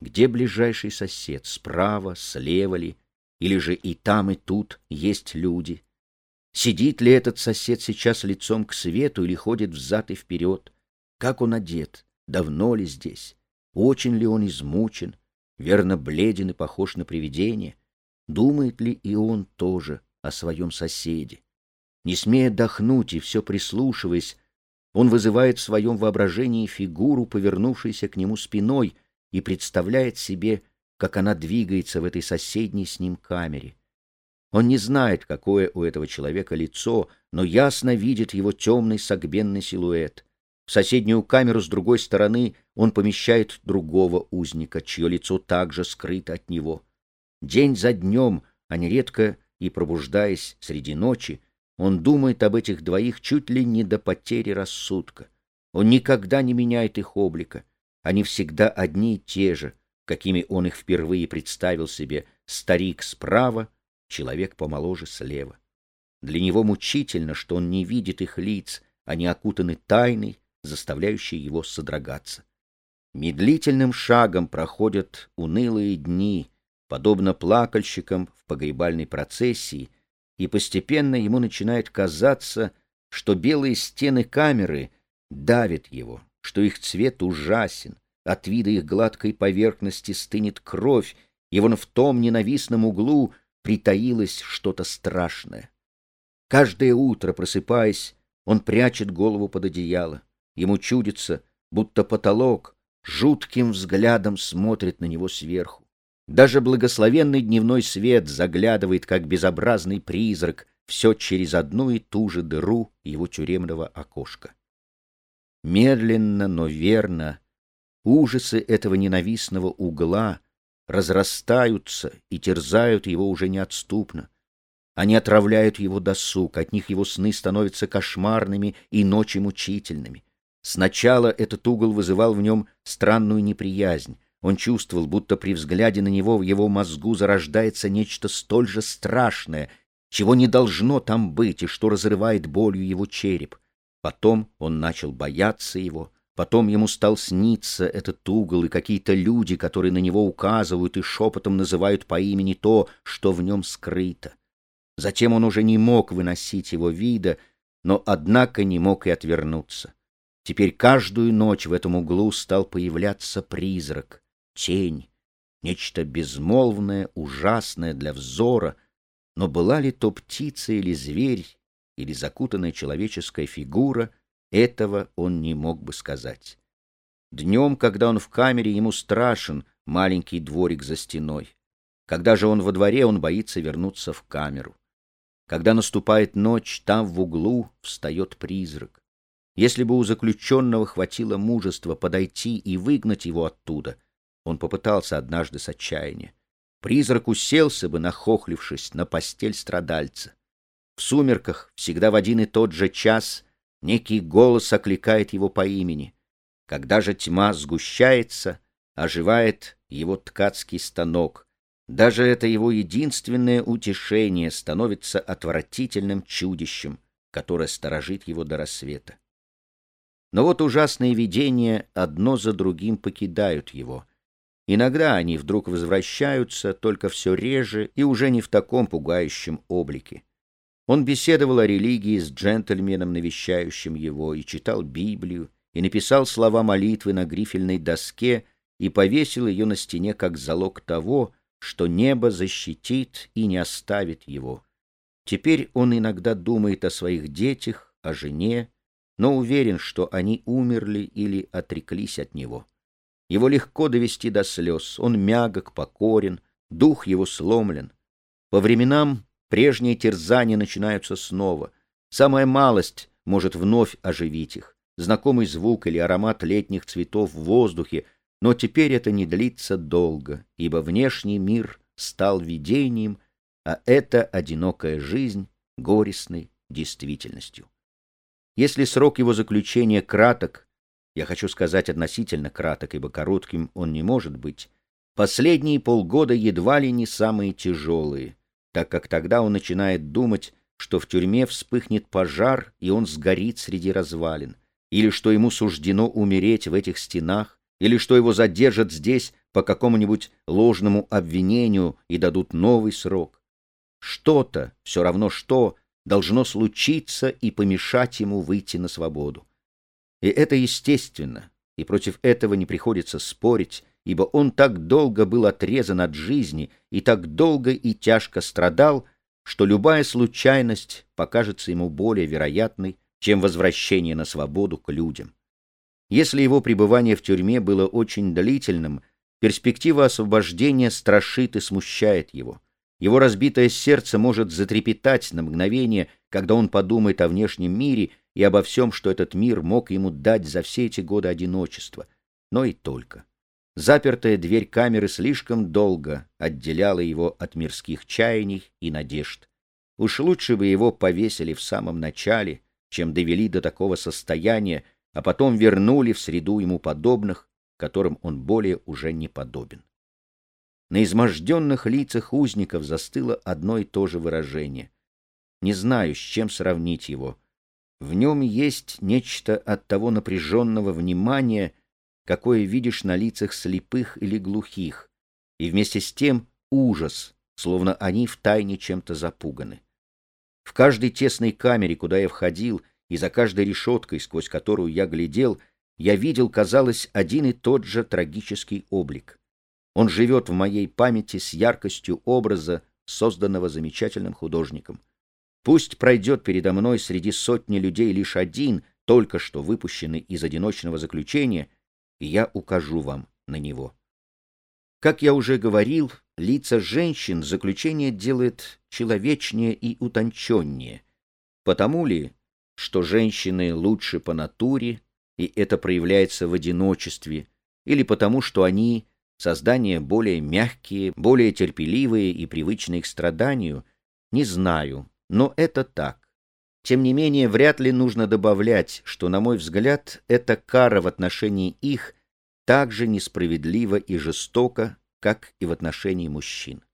Где ближайший сосед, справа, слева ли, или же и там, и тут есть люди? Сидит ли этот сосед сейчас лицом к свету или ходит взад и вперед? Как он одет? Давно ли здесь? Очень ли он измучен? Верно, бледен и похож на привидение? Думает ли и он тоже о своем соседе? Не смея дохнуть и все прислушиваясь, он вызывает в своем воображении фигуру, повернувшуюся к нему спиной, и представляет себе, как она двигается в этой соседней с ним камере. Он не знает, какое у этого человека лицо, но ясно видит его темный согбенный силуэт. В соседнюю камеру с другой стороны он помещает другого узника, чье лицо также скрыто от него. День за днем, а нередко и пробуждаясь среди ночи, он думает об этих двоих чуть ли не до потери рассудка. Он никогда не меняет их облика. Они всегда одни и те же, какими он их впервые представил себе, старик справа, человек помоложе слева. Для него мучительно, что он не видит их лиц, они окутаны тайной, заставляющей его содрогаться. Медлительным шагом проходят унылые дни, подобно плакальщикам в погребальной процессии, и постепенно ему начинает казаться, что белые стены камеры давят его, что их цвет ужасен, от вида их гладкой поверхности стынет кровь, и вон в том ненавистном углу притаилось что-то страшное. Каждое утро, просыпаясь, он прячет голову под одеяло. Ему чудится, будто потолок жутким взглядом смотрит на него сверху. Даже благословенный дневной свет заглядывает, как безобразный призрак, все через одну и ту же дыру его тюремного окошка. Медленно, но верно, ужасы этого ненавистного угла разрастаются и терзают его уже неотступно. Они отравляют его досуг, от них его сны становятся кошмарными и ночи мучительными. Сначала этот угол вызывал в нем странную неприязнь, он чувствовал, будто при взгляде на него в его мозгу зарождается нечто столь же страшное, чего не должно там быть и что разрывает болью его череп. Потом он начал бояться его, потом ему стал сниться этот угол и какие-то люди, которые на него указывают и шепотом называют по имени то, что в нем скрыто. Затем он уже не мог выносить его вида, но, однако, не мог и отвернуться. Теперь каждую ночь в этом углу стал появляться призрак — тень, нечто безмолвное, ужасное для взора, но была ли то птица или зверь, или закутанная человеческая фигура, этого он не мог бы сказать. Днем, когда он в камере, ему страшен маленький дворик за стеной. Когда же он во дворе, он боится вернуться в камеру. Когда наступает ночь, там в углу встает призрак. Если бы у заключенного хватило мужества подойти и выгнать его оттуда — он попытался однажды с отчаяния. Призрак уселся бы, нахохлившись, на постель страдальца. В сумерках, всегда в один и тот же час, некий голос окликает его по имени. Когда же тьма сгущается, оживает его ткацкий станок. Даже это его единственное утешение становится отвратительным чудищем, которое сторожит его до рассвета. Но вот ужасные видения одно за другим покидают его — Иногда они вдруг возвращаются, только все реже и уже не в таком пугающем облике. Он беседовал о религии с джентльменом, навещающим его, и читал Библию, и написал слова молитвы на грифельной доске и повесил ее на стене как залог того, что небо защитит и не оставит его. Теперь он иногда думает о своих детях, о жене, но уверен, что они умерли или отреклись от него. Его легко довести до слез, он мягок, покорен, дух его сломлен. По временам прежние терзания начинаются снова. Самая малость может вновь оживить их. Знакомый звук или аромат летних цветов в воздухе, но теперь это не длится долго, ибо внешний мир стал видением, а эта одинокая жизнь — горестной действительностью. Если срок его заключения краток, я хочу сказать относительно краток, ибо коротким он не может быть, последние полгода едва ли не самые тяжелые, так как тогда он начинает думать, что в тюрьме вспыхнет пожар, и он сгорит среди развалин, или что ему суждено умереть в этих стенах, или что его задержат здесь по какому-нибудь ложному обвинению и дадут новый срок. Что-то, все равно что, должно случиться и помешать ему выйти на свободу. И это естественно, и против этого не приходится спорить, ибо он так долго был отрезан от жизни и так долго и тяжко страдал, что любая случайность покажется ему более вероятной, чем возвращение на свободу к людям. Если его пребывание в тюрьме было очень длительным, перспектива освобождения страшит и смущает его. Его разбитое сердце может затрепетать на мгновение, когда он подумает о внешнем мире и обо всем, что этот мир мог ему дать за все эти годы одиночества. Но и только. Запертая дверь камеры слишком долго отделяла его от мирских чаяний и надежд. Уж лучше бы его повесили в самом начале, чем довели до такого состояния, а потом вернули в среду ему подобных, которым он более уже не подобен. На изможденных лицах узников застыло одно и то же выражение. Не знаю, с чем сравнить его. В нем есть нечто от того напряженного внимания, какое видишь на лицах слепых или глухих, и вместе с тем ужас, словно они втайне чем-то запуганы. В каждой тесной камере, куда я входил, и за каждой решеткой, сквозь которую я глядел, я видел, казалось, один и тот же трагический облик. Он живет в моей памяти с яркостью образа, созданного замечательным художником. Пусть пройдет передо мной среди сотни людей лишь один, только что выпущенный из одиночного заключения, и я укажу вам на него. Как я уже говорил, лица женщин заключение делает человечнее и утонченнее. Потому ли, что женщины лучше по натуре, и это проявляется в одиночестве, или потому, что они создания более мягкие, более терпеливые и привычные к страданию, не знаю, но это так. Тем не менее, вряд ли нужно добавлять, что, на мой взгляд, эта кара в отношении их так же несправедлива и жестока, как и в отношении мужчин.